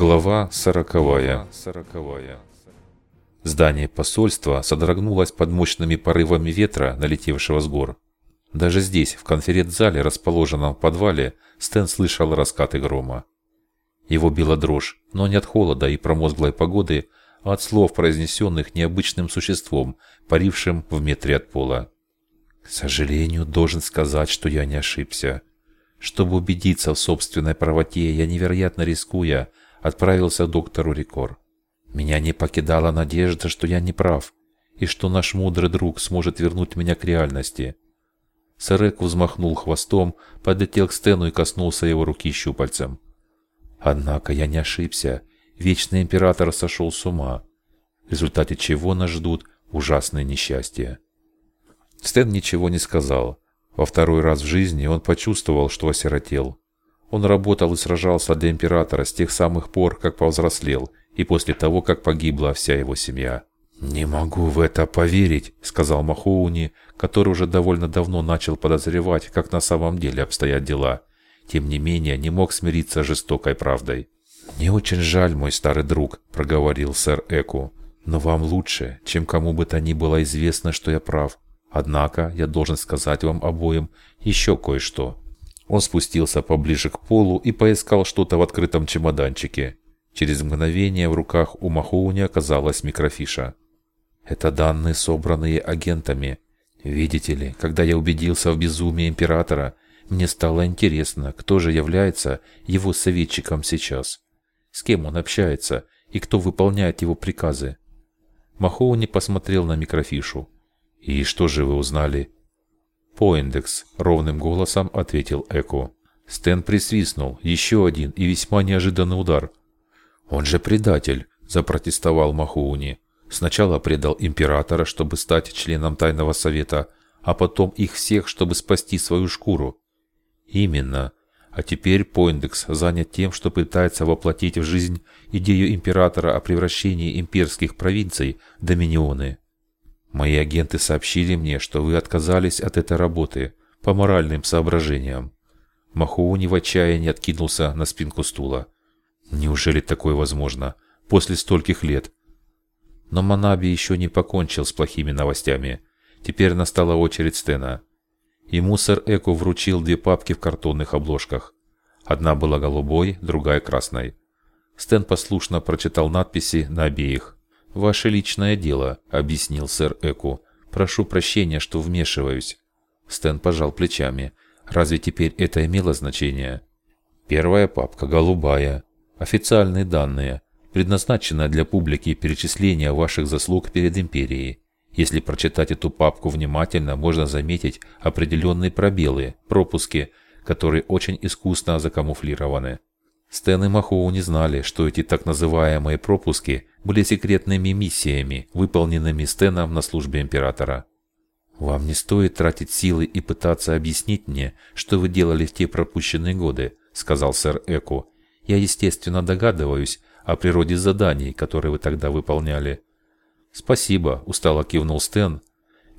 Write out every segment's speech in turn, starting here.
Глава сороковая. Здание посольства содрогнулось под мощными порывами ветра, налетевшего с гор. Даже здесь, в конференц-зале, расположенном в подвале, Стэн слышал раскаты грома. Его била дрожь, но не от холода и промозглой погоды, а от слов, произнесенных необычным существом, парившим в метре от пола. «К сожалению, должен сказать, что я не ошибся. Чтобы убедиться в собственной правоте, я невероятно рискуя, отправился доктору Рикор. Меня не покидала надежда, что я не прав, и что наш мудрый друг сможет вернуть меня к реальности. Сэрек взмахнул хвостом, подлетел к Стэну и коснулся его руки щупальцем. Однако я не ошибся. Вечный император сошел с ума, в результате чего нас ждут ужасные несчастья. Стэн ничего не сказал. Во второй раз в жизни он почувствовал, что осиротел. Он работал и сражался для императора с тех самых пор, как повзрослел, и после того, как погибла вся его семья. «Не могу в это поверить», — сказал Махоуни, который уже довольно давно начал подозревать, как на самом деле обстоят дела. Тем не менее, не мог смириться с жестокой правдой. «Мне очень жаль, мой старый друг», — проговорил сэр Эку. «Но вам лучше, чем кому бы то ни было известно, что я прав. Однако я должен сказать вам обоим еще кое-что». Он спустился поближе к полу и поискал что-то в открытом чемоданчике. Через мгновение в руках у Махоуни оказалась микрофиша. Это данные, собранные агентами. Видите ли, когда я убедился в безумии императора, мне стало интересно, кто же является его советчиком сейчас. С кем он общается и кто выполняет его приказы. Махоуни посмотрел на микрофишу. «И что же вы узнали?» «Поиндекс», — ровным голосом ответил Эко. Стэн присвистнул. Еще один и весьма неожиданный удар. «Он же предатель», — запротестовал Махууни. «Сначала предал императора, чтобы стать членом Тайного Совета, а потом их всех, чтобы спасти свою шкуру». «Именно. А теперь Поиндекс занят тем, что пытается воплотить в жизнь идею императора о превращении имперских провинций в доминионы». Мои агенты сообщили мне, что вы отказались от этой работы по моральным соображениям. Махоуни в отчаянии откинулся на спинку стула. Неужели такое возможно? После стольких лет. Но Манаби еще не покончил с плохими новостями. Теперь настала очередь Стена. Ему сэр Эко вручил две папки в картонных обложках. Одна была голубой, другая красной. Стэн послушно прочитал надписи на обеих. «Ваше личное дело», — объяснил сэр Эку. «Прошу прощения, что вмешиваюсь». Стэн пожал плечами. «Разве теперь это имело значение?» Первая папка голубая. Официальные данные. Предназначенная для публики перечисление ваших заслуг перед империей. Если прочитать эту папку внимательно, можно заметить определенные пробелы, пропуски, которые очень искусно закамуфлированы. Стэн и Махоу не знали, что эти так называемые пропуски были секретными миссиями, выполненными Стэном на службе Императора. «Вам не стоит тратить силы и пытаться объяснить мне, что вы делали в те пропущенные годы», — сказал сэр Эко. «Я, естественно, догадываюсь о природе заданий, которые вы тогда выполняли». «Спасибо», — устало кивнул Стэн.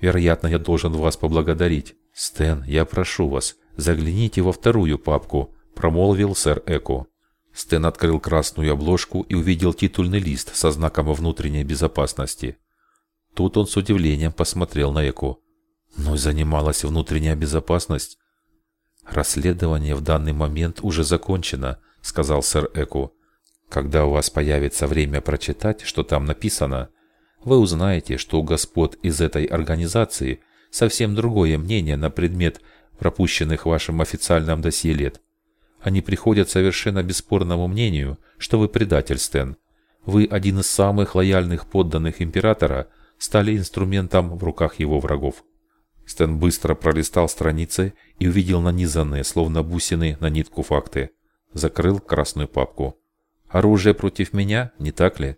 «Вероятно, я должен вас поблагодарить». «Стэн, я прошу вас, загляните во вторую папку», — промолвил сэр Эко. Стэн открыл красную обложку и увидел титульный лист со знаком внутренней безопасности. Тут он с удивлением посмотрел на Эку. Но занималась внутренняя безопасность. «Расследование в данный момент уже закончено», — сказал сэр Эку. «Когда у вас появится время прочитать, что там написано, вы узнаете, что у господ из этой организации совсем другое мнение на предмет пропущенных в вашем официальном досье лет. Они приходят к совершенно бесспорному мнению, что вы предатель, Стэн. Вы один из самых лояльных подданных императора, стали инструментом в руках его врагов. Стэн быстро пролистал страницы и увидел нанизанные, словно бусины, на нитку факты. Закрыл красную папку. «Оружие против меня, не так ли?»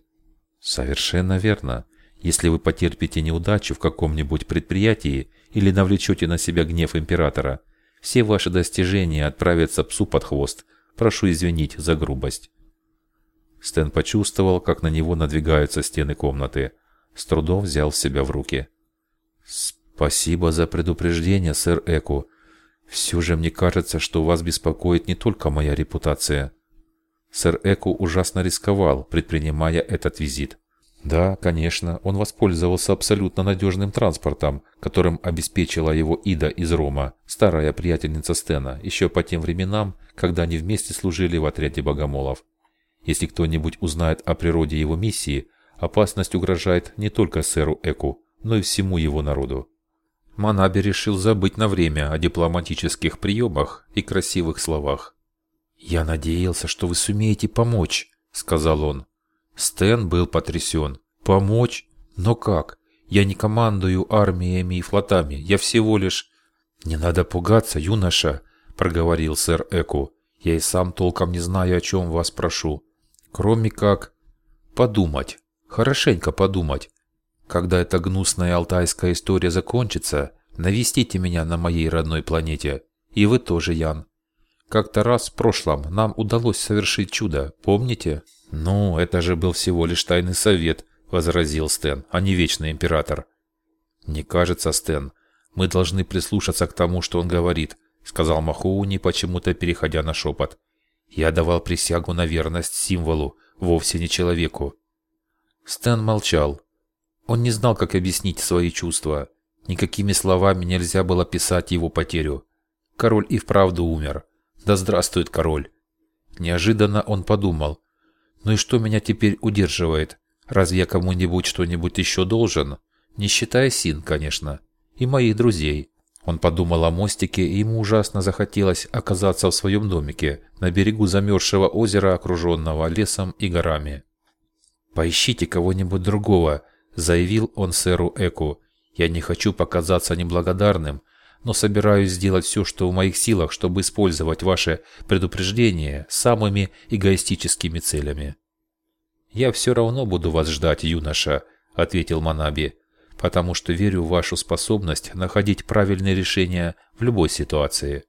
«Совершенно верно. Если вы потерпите неудачу в каком-нибудь предприятии или навлечете на себя гнев императора – все ваши достижения отправятся псу под хвост. Прошу извинить за грубость. Стэн почувствовал, как на него надвигаются стены комнаты. С трудом взял себя в руки. «Спасибо за предупреждение, сэр Эку. Все же мне кажется, что вас беспокоит не только моя репутация». Сэр Эку ужасно рисковал, предпринимая этот визит. Да, конечно, он воспользовался абсолютно надежным транспортом, которым обеспечила его Ида из Рома, старая приятельница Стена, еще по тем временам, когда они вместе служили в отряде богомолов. Если кто-нибудь узнает о природе его миссии, опасность угрожает не только сэру Эку, но и всему его народу. Манаби решил забыть на время о дипломатических приемах и красивых словах. «Я надеялся, что вы сумеете помочь», — сказал он. Стэн был потрясен. «Помочь? Но как? Я не командую армиями и флотами, я всего лишь...» «Не надо пугаться, юноша», — проговорил сэр Эку. «Я и сам толком не знаю, о чем вас прошу. Кроме как... подумать. Хорошенько подумать. Когда эта гнусная алтайская история закончится, навестите меня на моей родной планете. И вы тоже, Ян. Как-то раз в прошлом нам удалось совершить чудо, помните?» «Ну, это же был всего лишь тайный совет», — возразил Стэн, — «а не вечный император». «Не кажется, Стэн. Мы должны прислушаться к тому, что он говорит», — сказал Махоуни, почему-то переходя на шепот. «Я давал присягу на верность символу, вовсе не человеку». Стэн молчал. Он не знал, как объяснить свои чувства. Никакими словами нельзя было писать его потерю. Король и вправду умер. Да здравствует король. Неожиданно он подумал, ну и что меня теперь удерживает? Разве я кому-нибудь что-нибудь еще должен? Не считая Син, конечно. И моих друзей. Он подумал о мостике, и ему ужасно захотелось оказаться в своем домике, на берегу замерзшего озера, окруженного лесом и горами. «Поищите кого-нибудь другого», — заявил он сэру Эку. «Я не хочу показаться неблагодарным, но собираюсь сделать все, что в моих силах, чтобы использовать ваше предупреждение самыми эгоистическими целями. «Я все равно буду вас ждать, юноша», — ответил Манаби, «потому что верю в вашу способность находить правильные решения в любой ситуации».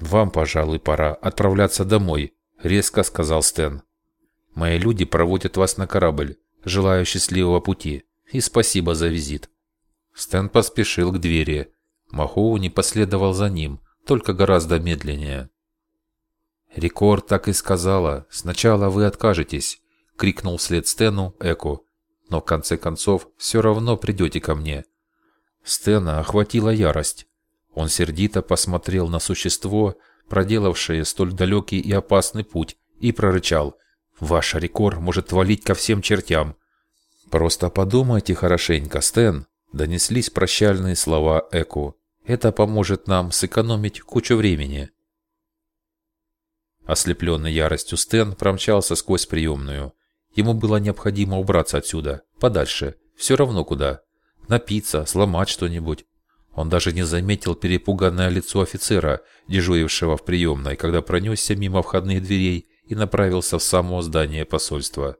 «Вам, пожалуй, пора отправляться домой», — резко сказал Стэн. «Мои люди проводят вас на корабль. Желаю счастливого пути и спасибо за визит». Стэн поспешил к двери, Махоу не последовал за ним, только гораздо медленнее. «Рекорд так и сказала. Сначала вы откажетесь», — крикнул вслед Стэну Эко. «Но в конце концов все равно придете ко мне». Стэна охватила ярость. Он сердито посмотрел на существо, проделавшее столь далекий и опасный путь, и прорычал. «Ваш Рекор может валить ко всем чертям». «Просто подумайте хорошенько, Стэн», — донеслись прощальные слова Эко. Это поможет нам сэкономить кучу времени. Ослепленный яростью Стэн промчался сквозь приемную. Ему было необходимо убраться отсюда, подальше, все равно куда. Напиться, сломать что-нибудь. Он даже не заметил перепуганное лицо офицера, дежурившего в приемной, когда пронесся мимо входных дверей и направился в само здание посольства.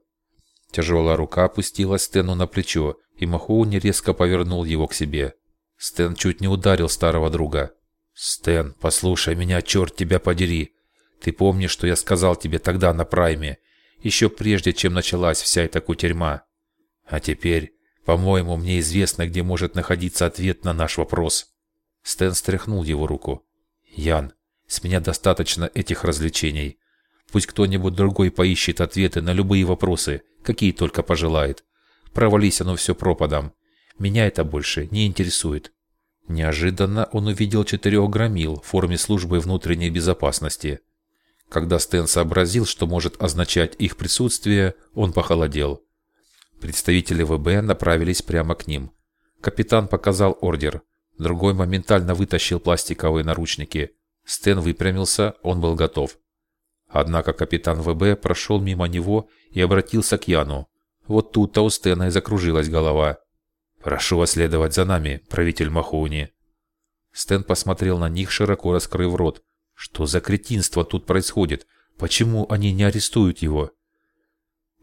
Тяжелая рука опустилась Стэну на плечо, и Махоуни резко повернул его к себе. Стэн чуть не ударил старого друга. «Стэн, послушай меня, черт тебя подери! Ты помнишь, что я сказал тебе тогда на прайме, еще прежде, чем началась вся эта кутерьма? А теперь, по-моему, мне известно, где может находиться ответ на наш вопрос». Стэн стряхнул его руку. «Ян, с меня достаточно этих развлечений. Пусть кто-нибудь другой поищет ответы на любые вопросы, какие только пожелает. Провались оно все пропадом. Меня это больше не интересует. Неожиданно он увидел четырех громил в форме службы внутренней безопасности. Когда Стэн сообразил, что может означать их присутствие, он похолодел. Представители ВБ направились прямо к ним. Капитан показал ордер. Другой моментально вытащил пластиковые наручники. Стэн выпрямился, он был готов. Однако капитан ВБ прошел мимо него и обратился к Яну. Вот тут-то у Стэна и закружилась голова. «Прошу вас следовать за нами, правитель Махоуни». Стэн посмотрел на них, широко раскрыв рот. «Что за кретинство тут происходит? Почему они не арестуют его?»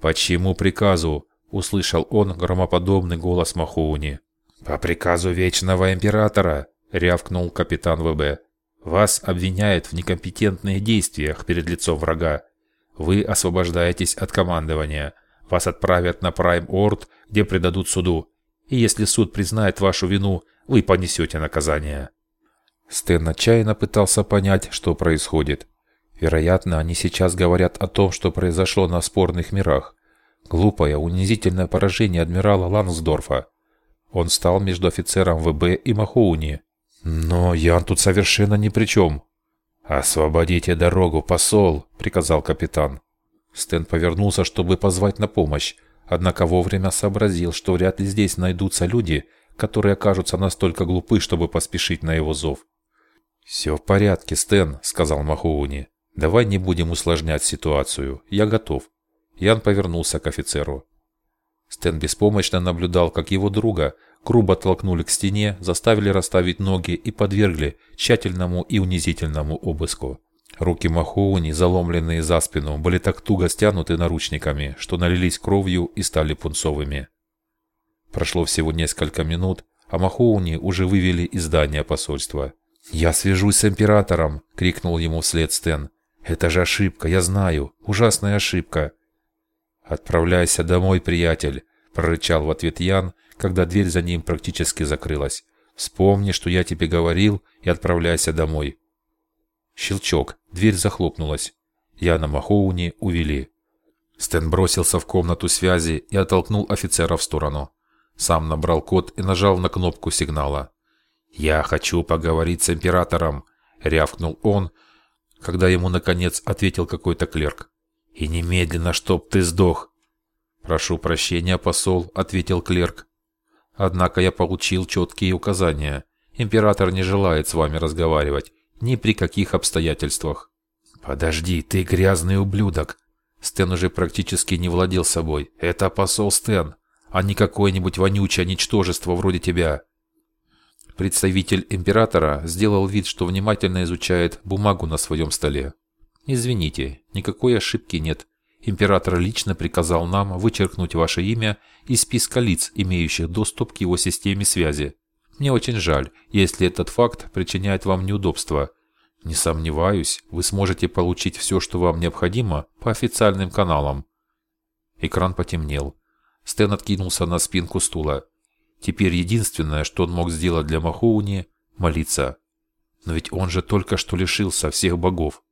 «По чьему приказу?» — услышал он громоподобный голос Махоуни. «По приказу Вечного Императора!» — рявкнул капитан ВБ. «Вас обвиняют в некомпетентных действиях перед лицом врага. Вы освобождаетесь от командования. Вас отправят на Прайм-Орд, где предадут суду и если суд признает вашу вину, вы понесете наказание». Стэн отчаянно пытался понять, что происходит. Вероятно, они сейчас говорят о том, что произошло на спорных мирах. Глупое, унизительное поражение адмирала Лансдорфа. Он стал между офицером ВБ и Махоуни. Но Ян тут совершенно ни при чем. «Освободите дорогу, посол!» – приказал капитан. Стэн повернулся, чтобы позвать на помощь, однако вовремя сообразил, что вряд ли здесь найдутся люди, которые окажутся настолько глупы, чтобы поспешить на его зов. «Все в порядке, Стэн», — сказал Махоуни. «Давай не будем усложнять ситуацию. Я готов». Ян повернулся к офицеру. Стэн беспомощно наблюдал, как его друга грубо толкнули к стене, заставили расставить ноги и подвергли тщательному и унизительному обыску. Руки Махоуни, заломленные за спину, были так туго стянуты наручниками, что налились кровью и стали пунцовыми. Прошло всего несколько минут, а Махоуни уже вывели из здания посольства. «Я свяжусь с императором!» — крикнул ему вслед Стэн. «Это же ошибка, я знаю. Ужасная ошибка!» «Отправляйся домой, приятель!» — прорычал в ответ Ян, когда дверь за ним практически закрылась. «Вспомни, что я тебе говорил, и отправляйся домой!» Щелчок, дверь захлопнулась. Яна Махоуни увели. Стэн бросился в комнату связи и оттолкнул офицера в сторону. Сам набрал код и нажал на кнопку сигнала. «Я хочу поговорить с императором», — рявкнул он, когда ему, наконец, ответил какой-то клерк. «И немедленно, чтоб ты сдох!» «Прошу прощения, посол», — ответил клерк. «Однако я получил четкие указания. Император не желает с вами разговаривать ни при каких обстоятельствах. «Подожди, ты грязный ублюдок!» Стэн уже практически не владел собой. «Это посол Стэн, а не какое-нибудь вонючее ничтожество вроде тебя!» Представитель императора сделал вид, что внимательно изучает бумагу на своем столе. «Извините, никакой ошибки нет. Император лично приказал нам вычеркнуть ваше имя из списка лиц, имеющих доступ к его системе связи. Мне очень жаль, если этот факт причиняет вам неудобства. Не сомневаюсь, вы сможете получить все, что вам необходимо, по официальным каналам. Экран потемнел. Стэн откинулся на спинку стула. Теперь единственное, что он мог сделать для Махоуни – молиться. Но ведь он же только что лишился всех богов.